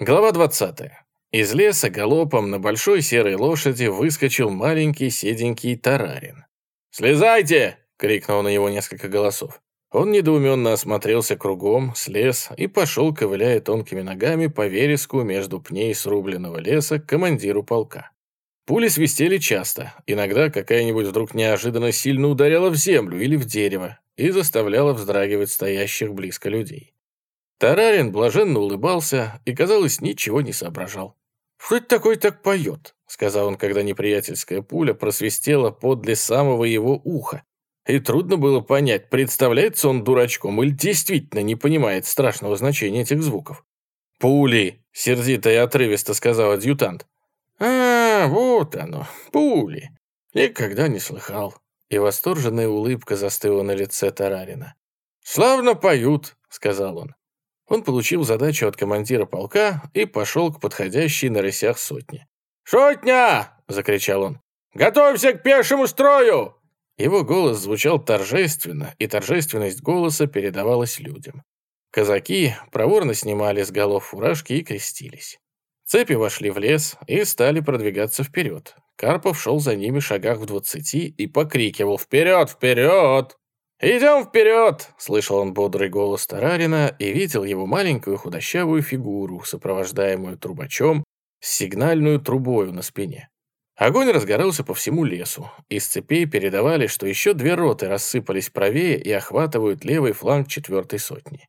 Глава 20. Из леса галопом на большой серой лошади выскочил маленький седенький тарарин. «Слезайте!» — крикнул на него несколько голосов. Он недоуменно осмотрелся кругом, слез и пошел, ковыляя тонкими ногами по вереску между пней срубленного леса к командиру полка. Пули свистели часто, иногда какая-нибудь вдруг неожиданно сильно ударяла в землю или в дерево и заставляла вздрагивать стоящих близко людей. Тарарин блаженно улыбался и, казалось, ничего не соображал. «Что это такой так поет?» — сказал он, когда неприятельская пуля просвистела подле самого его уха. И трудно было понять, представляется он дурачком или действительно не понимает страшного значения этих звуков. «Пули!» — сердито и отрывисто сказал адъютант. «А, вот оно, пули!» Никогда не слыхал. И восторженная улыбка застыла на лице Тарарина. «Славно поют», — сказал он. Он получил задачу от командира полка и пошел к подходящей на рысях сотне. «Шотня!» — закричал он. «Готовься к пешему строю!» Его голос звучал торжественно, и торжественность голоса передавалась людям. Казаки проворно снимали с голов фуражки и крестились. Цепи вошли в лес и стали продвигаться вперед. Карпов шел за ними шагах в двадцати и покрикивал «Вперед! Вперед!». «Идем вперед!» — слышал он бодрый голос Тарарина и видел его маленькую худощавую фигуру, сопровождаемую трубачом с сигнальную трубою на спине. Огонь разгорался по всему лесу. Из цепей передавали, что еще две роты рассыпались правее и охватывают левый фланг четвертой сотни.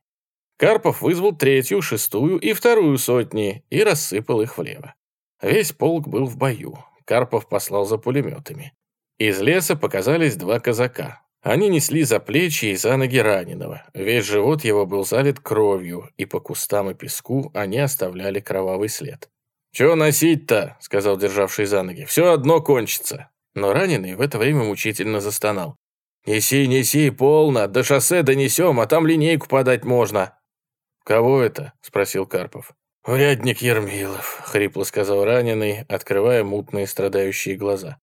Карпов вызвал третью, шестую и вторую сотни и рассыпал их влево. Весь полк был в бою. Карпов послал за пулеметами. Из леса показались два казака. Они несли за плечи и за ноги раненого. Весь живот его был залит кровью, и по кустам и песку они оставляли кровавый след. «Чего носить-то?» — сказал державший за ноги. «Все одно кончится». Но раненый в это время мучительно застонал. «Неси, неси, полно, до шоссе донесем, а там линейку подать можно». «Кого это?» — спросил Карпов. «Урядник Ермилов», — хрипло сказал раненый, открывая мутные страдающие глаза.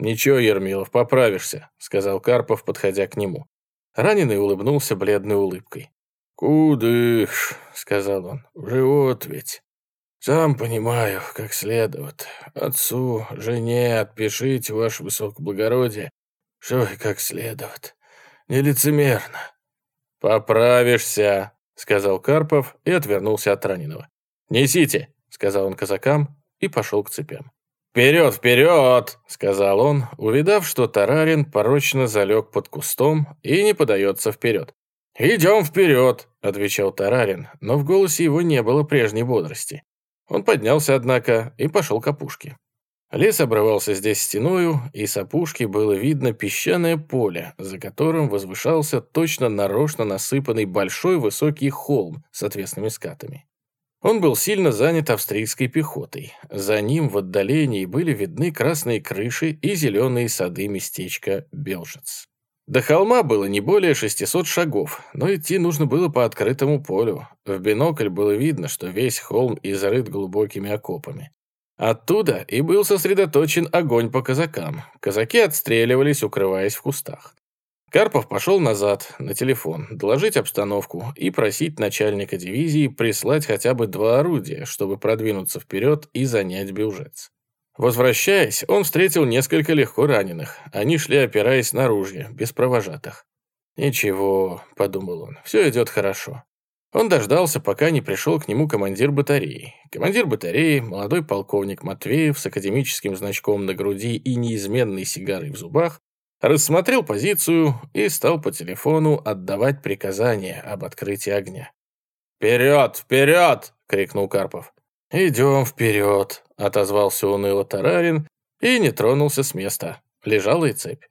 «Ничего, Ермилов, поправишься», — сказал Карпов, подходя к нему. Раненый улыбнулся бледной улыбкой. «Кудыш», — сказал он, — «в живот ведь». «Сам понимаю, как следует. Отцу, жене отпишите, ваше высокоблагородие, что и как следует. Нелицемерно». «Поправишься», — сказал Карпов и отвернулся от раненого. «Несите», — сказал он казакам и пошел к цепям. «Вперед, вперед!» — сказал он, увидав, что Тарарин порочно залег под кустом и не подается вперед. «Идем вперед!» — отвечал Тарарин, но в голосе его не было прежней бодрости. Он поднялся, однако, и пошел к опушке. Лес обрывался здесь стеною, и с опушки было видно песчаное поле, за которым возвышался точно нарочно насыпанный большой высокий холм с отвесными скатами. Он был сильно занят австрийской пехотой. За ним в отдалении были видны красные крыши и зеленые сады местечка Белжец. До холма было не более 600 шагов, но идти нужно было по открытому полю. В бинокль было видно, что весь холм изрыт глубокими окопами. Оттуда и был сосредоточен огонь по казакам. Казаки отстреливались, укрываясь в кустах. Карпов пошел назад, на телефон, доложить обстановку и просить начальника дивизии прислать хотя бы два орудия, чтобы продвинуться вперед и занять Бюжец. Возвращаясь, он встретил несколько легко раненых. Они шли, опираясь на ружья, без провожатых. «Ничего», — подумал он, — «все идет хорошо». Он дождался, пока не пришел к нему командир батареи. Командир батареи, молодой полковник Матвеев с академическим значком на груди и неизменной сигарой в зубах, рассмотрел позицию и стал по телефону отдавать приказания об открытии огня. «Вперед! Вперед!» — крикнул Карпов. «Идем вперед!» — отозвался уныло Тарарин и не тронулся с места. Лежала и цепь.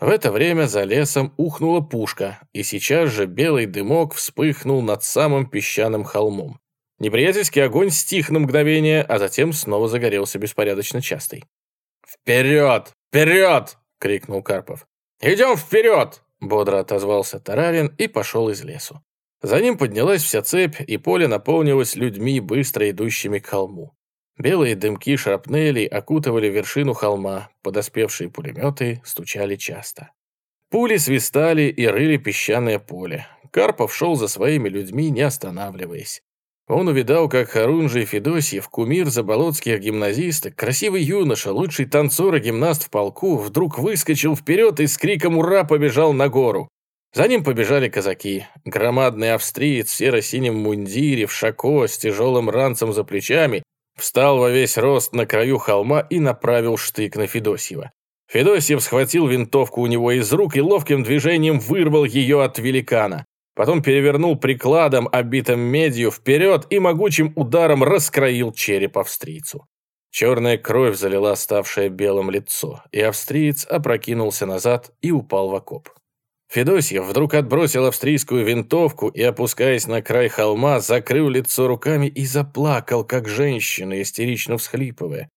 В это время за лесом ухнула пушка, и сейчас же белый дымок вспыхнул над самым песчаным холмом. Неприятельский огонь стих на мгновение, а затем снова загорелся беспорядочно частый. «Вперед! Вперед!» — крикнул Карпов. «Идем вперед!» — бодро отозвался Тарарин и пошел из лесу. За ним поднялась вся цепь, и поле наполнилось людьми, быстро идущими к холму. Белые дымки шрапнелей окутывали вершину холма, подоспевшие пулеметы стучали часто. Пули свистали и рыли песчаное поле. Карпов шел за своими людьми, не останавливаясь. Он увидал, как Харунжий Федосьев, кумир заболотских гимназисток, красивый юноша, лучший танцор и гимнаст в полку, вдруг выскочил вперед и с криком «Ура!» побежал на гору. За ним побежали казаки. Громадный австриец в серо-синем мундире, в шако, с тяжелым ранцем за плечами, встал во весь рост на краю холма и направил штык на Федосьева. Федосьев схватил винтовку у него из рук и ловким движением вырвал ее от великана. Потом перевернул прикладом, обитым медью, вперед и могучим ударом раскроил череп австрийцу. Черная кровь залила ставшее белым лицо, и австриец опрокинулся назад и упал в окоп. Федосьев вдруг отбросил австрийскую винтовку и, опускаясь на край холма, закрыл лицо руками и заплакал, как женщина, истерично всхлипывая.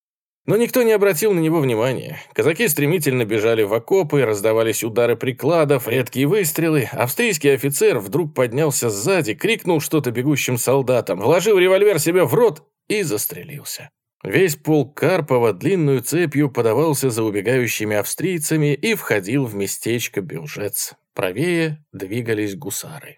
Но никто не обратил на него внимания. Казаки стремительно бежали в окопы, раздавались удары прикладов, редкие выстрелы. Австрийский офицер вдруг поднялся сзади, крикнул что-то бегущим солдатам, вложил револьвер себе в рот и застрелился. Весь полк Карпова длинную цепью подавался за убегающими австрийцами и входил в местечко Бюжец. Правее двигались гусары.